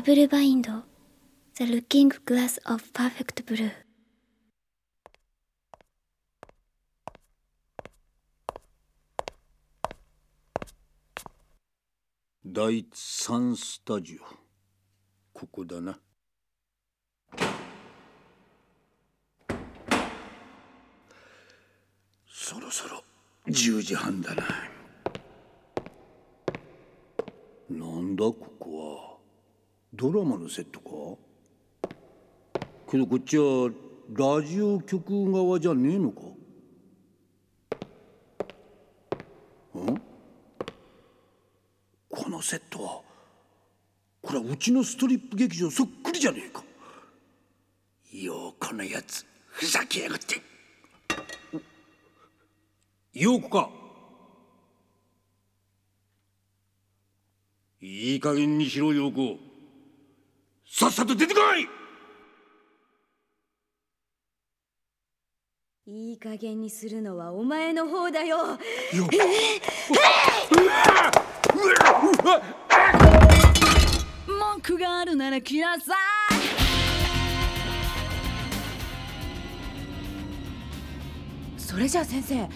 ダブルバインド The Looking Glass of Perfect Blue. 第3スタジオここだな。そろそろ10時半だな。なんだこドラマのセットか？けどこっちはラジオ局側じゃねえのか？ん？このセットはこれはうちのストリップ劇場そっくりじゃねえか？ようこのやつふざけやがって。陽子か。いい加減にしろ陽子さっさと出てこい！いい加減にするのはお前の方だよ。文句があるなら来なさいそれじゃあ先生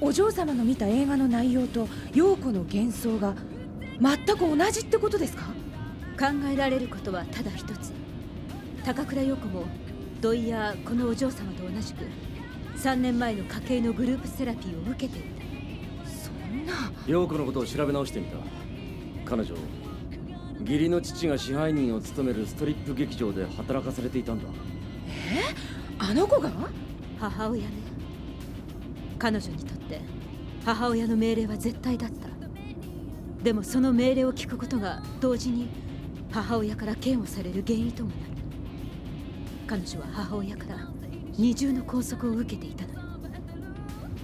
お嬢様の見た映画の内容と陽子の幻想が全く同じってことですか考えられることはただ一つ。高倉陽子も土井やこのお嬢様と同じく3年前の家系のグループセラピーを受けていた。そんな。陽子のことを調べ直してみた。彼女義理の父が支配人を務めるストリップ劇場で働かされていたんだ。え？あの子が？母親ね。彼女にとって母親の命令は絶対だった。でもその命令を聞くことが同時に母親から嫌悪される原因ともなる。彼女は母親から二重の拘束を受けていたの。よ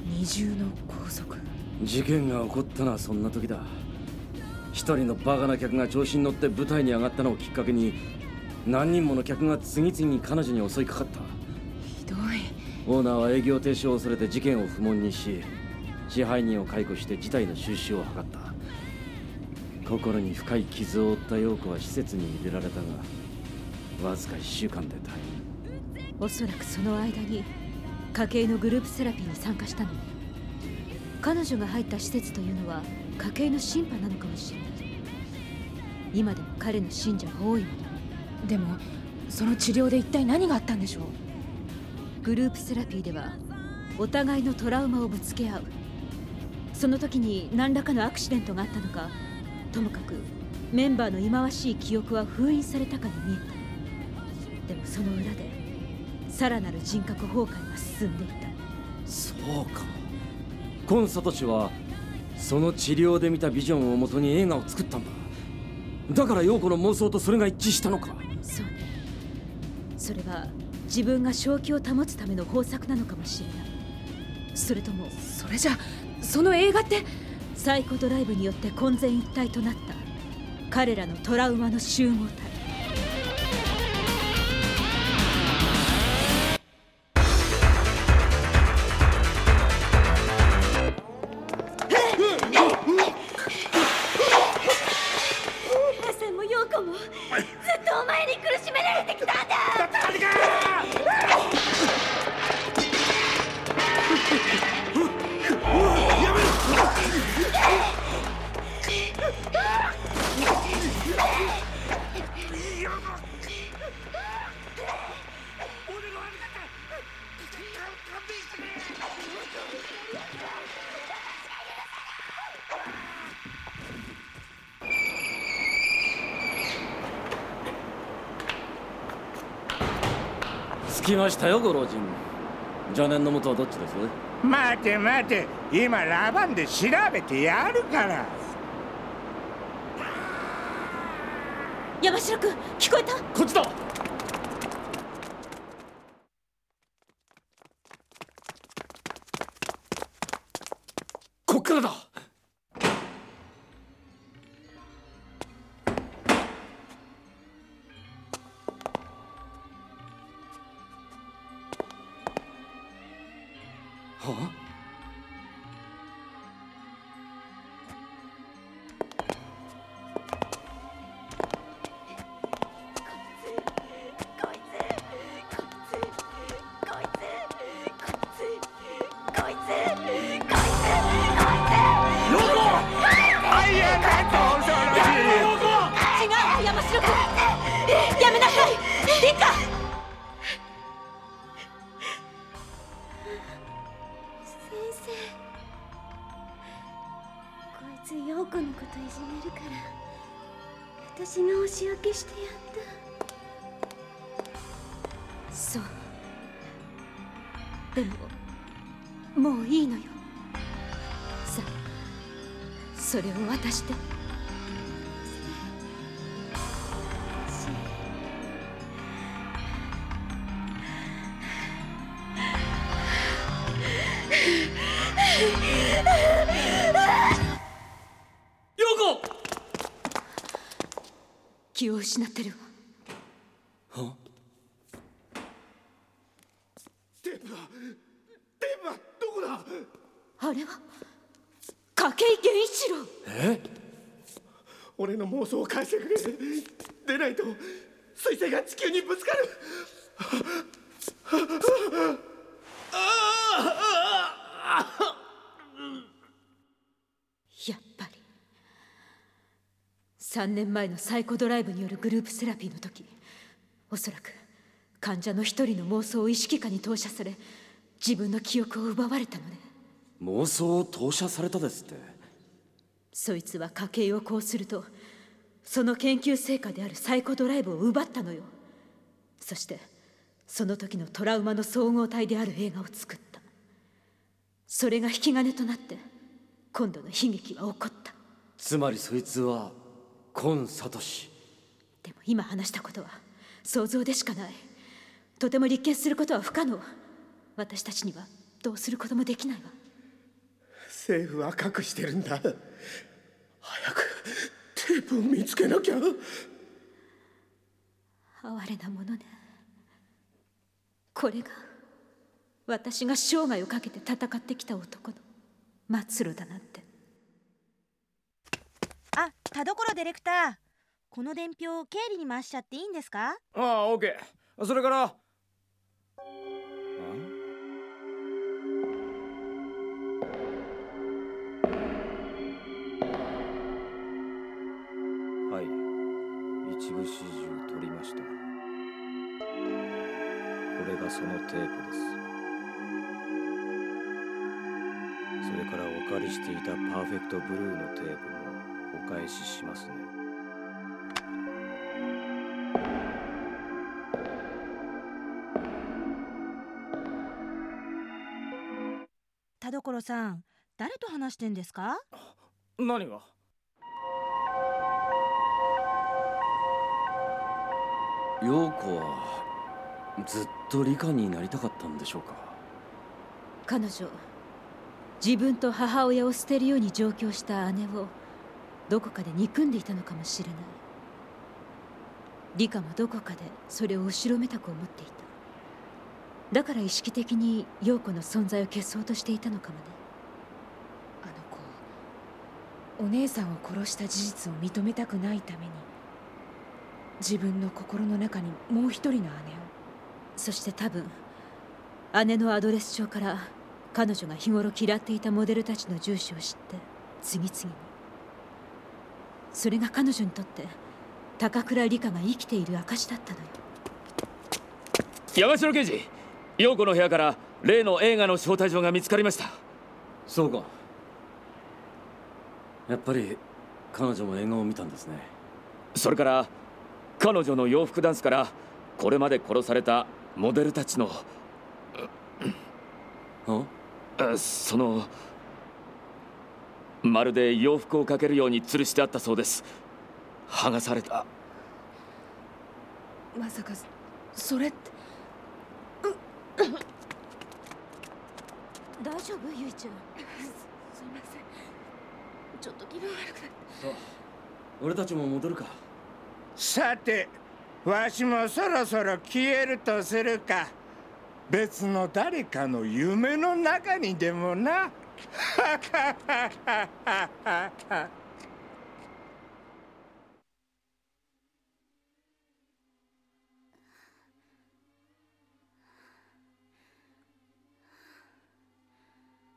二重の拘束？事件が起こったのはそんな時だ。一人のバカな客が調子に乗って舞台に上がったのをきっかけに何人もの客が次々に彼女に襲いかかった。ひどい。オーナーは営業停止を恐れて事件を不問にし支配人を解雇して事態の収拾を図った心に深い傷を負った陽子は施設に入れられたがわずか1週間で退院。おそらくその間に家系のグループセラピーに参加したの。ね彼女が入った施設というのは家系の審判なのかもしれない。今でも彼の信者が多いもの。でもその治療で一体何があったんでしょう？グループセラピーではお互いのトラウマをぶつけ合う。その時に何らかのアクシデントがあったのかともかくメンバーの忌まわしい記憶は封印されたかに見えた。でもその裏でさらなる人格崩壊が進んでいた。そうか。コンサト氏はその治療で見たビジョンをもとに映画を作ったんだ。だから陽子の妄想とそれが一致したのか。そうね。それは自分が正気を保つための方策なのかもしれない。それともそれじゃその映画ってサイコドライブによって混然一体となった彼らのトラウマの集合体。着きましたよご老人。邪念の元はどっちです？待て待て今ラバンで調べてやるから。山城君聞こえた？こっちだ！でももういいのよ。さあそれを渡して。気を失ってるわテープはテープはどこだあれは筧源一郎え？俺の妄想を返してくれ。でないと彗星が地球にぶつかる。やっぱり。3年前のサイコドライブによるグループセラピーの時おそらく患者の一人の妄想を意識下に投射され自分の記憶を奪われたのね。妄想を投射されたですってそいつは家計をこうするとその研究成果であるサイコドライブを奪ったのよ。そしてその時のトラウマの総合体である映画を作った。それが引き金となって今度の悲劇は起こった。つまりそいつは今聡でも今話したことは想像でしかない。とても立件することは不可能。私たちにはどうすることもできないわ。政府は隠してるんだ早くテープを見つけなきゃ。哀れなものね。これが私が生涯をかけて戦ってきた男の。末路だなんて。あ田所ディレクター。この伝票経理に回しちゃっていいんですか？ああオッケー。それからそのテープです。それからお借りしていたパーフェクトブルーのテープもお返ししますね。田所さん誰と話してんですか？何が？陽子はずっと理科になりたかったんでしょうか？彼女自分と母親を捨てるように上京した姉をどこかで憎んでいたのかもしれない。理香もどこかでそれを後ろめたく思っていた。だから意識的に陽子の存在を消そうとしていたのかもね。あの子お姉さんを殺した事実を認めたくないために自分の心の中にもう一人の姉をそして多分姉のアドレス帳から彼女が日頃嫌っていたモデルたちの住所を知って次々に。それが彼女にとって高倉理香が生きている証だったのよ。山城刑事陽子の部屋から例の映画の招待状が見つかりました。そうか。やっぱり彼女も映画を見たんですね。それから彼女の洋服ダンスからこれまで殺されたモデルたちのそのまるで洋服をかけるように吊るしてあったそうです。剥がされた。まさかそれって。大丈夫？ゆいちゃん。すすいません。ちょっと気分悪くなって。そう。俺たちも戻るか。さてわしもそろそろ消えるとするか。別の誰かの夢の中にでもな。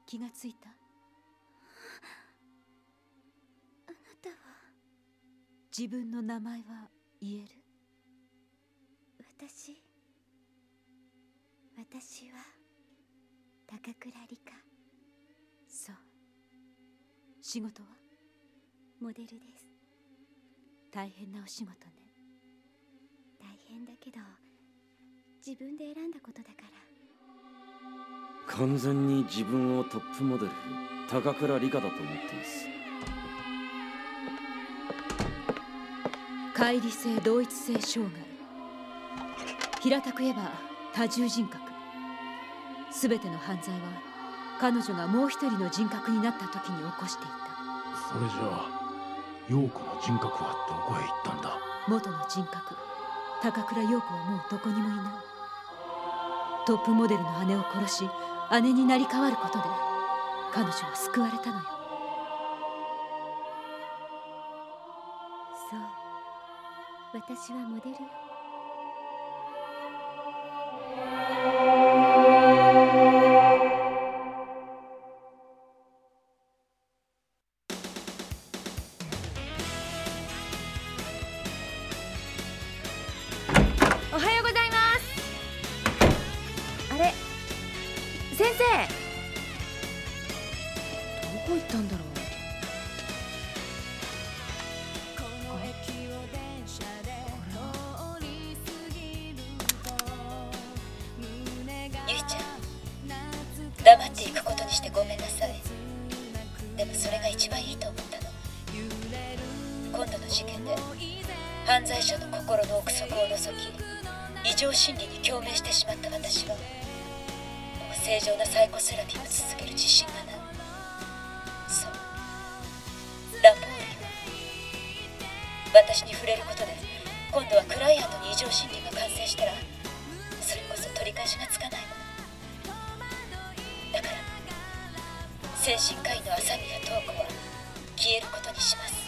気がついた。あなたは。自分の名前は言える。私私は高倉理香。そう。仕事は？モデルです。大変なお仕事ね。大変だけど自分で選んだことだから。完全に自分をトップモデル高倉理香だと思ってます。乖離性同一性障害平たく言えば多重人格。全ての犯罪は彼女がもう一人の人格になった時に起こしていた。それじゃあ陽子の人格はどこへ行ったんだ？元の人格。高倉陽子はもうどこにもいない。トップモデルの姉を殺し姉になり変わることで彼女は救われたのよ。そう。私はモデルよ理に共鳴してしまった私は正常なサイコセラピーを続ける自信がない。そう。ランボールよ。私に触れることで今度はクライアントに異常心理が感染したらそれこそ取り返しがつかないもの。だから精神科医の朝宮東子は消えることにします。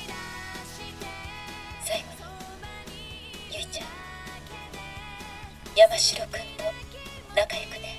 山城君と仲良くね。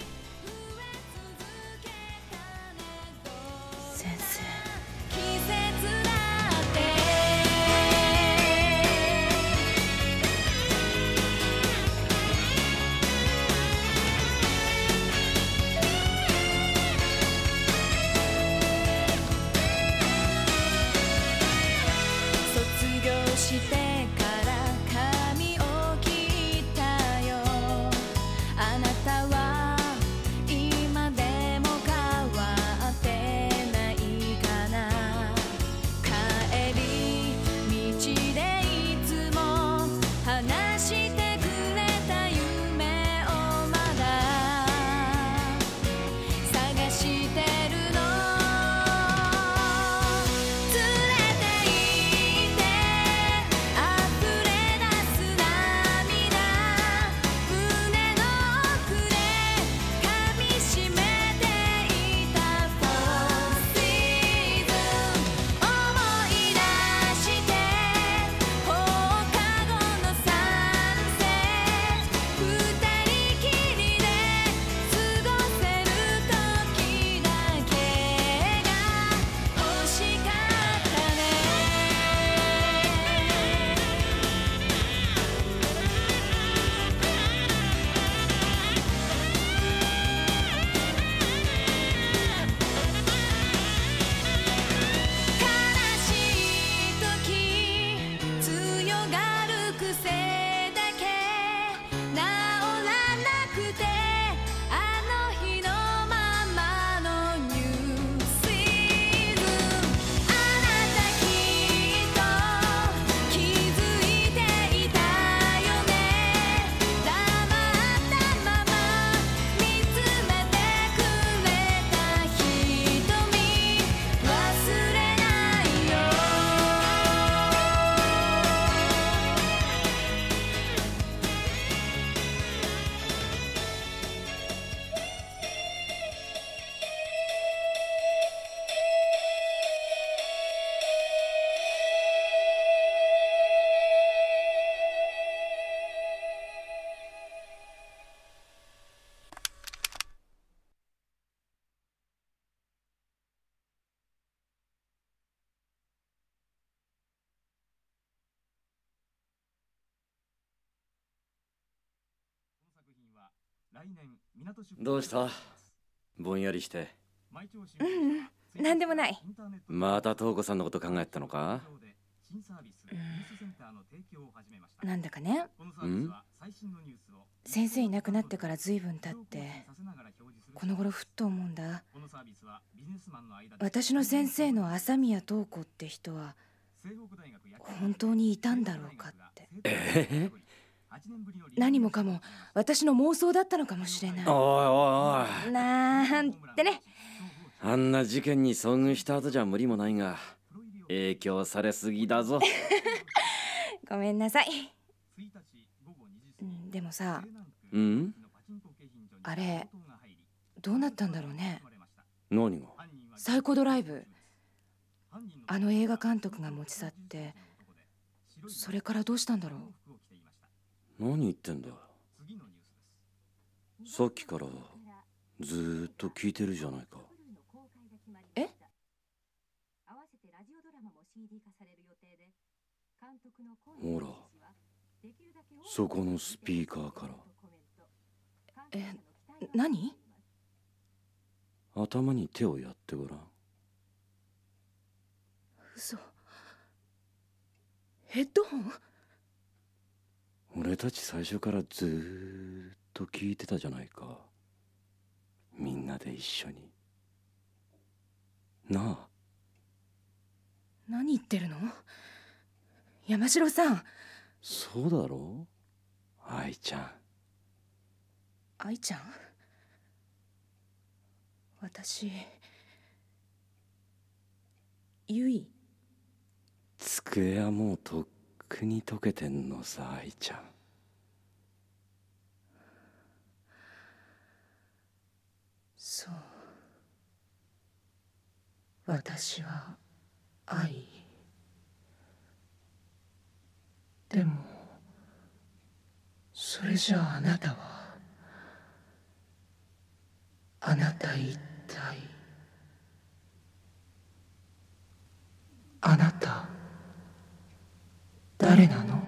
どうした？ぼんやりして。うん何でもない。また東子さんのこと考えてたのか？なんだかね。うん。先生いなくなってから随分経ってこの頃ふっと思うんだ。私の先生の朝宮東子って人は本当にいたんだろうかって。え？何もかも私の妄想だったのかもしれない。おいおいおい。なんてね。あんな事件に遭遇した後じゃ無理もないが影響されすぎだぞ。ごめんなさい。うんでもさうん？あれどうなったんだろうね。何が？サイコドライブ。あの映画監督が持ち去ってそれからどうしたんだろう何言ってんださっきからずーっと聞いてるじゃないか。え？ほらそこのスピーカーから。え何？頭に手をやってごらん。嘘。ヘッドホン？俺たち最初からずーっと聞いてたじゃないか。みんなで一緒に。なあ。何言ってるの？山城さん。そうだろ？愛ちゃん。愛ちゃん？私ゆい机はもうとっくに溶けてんのさ愛ちゃんそう。私は愛。でもそれじゃああなたはあなた一体あなた誰なの？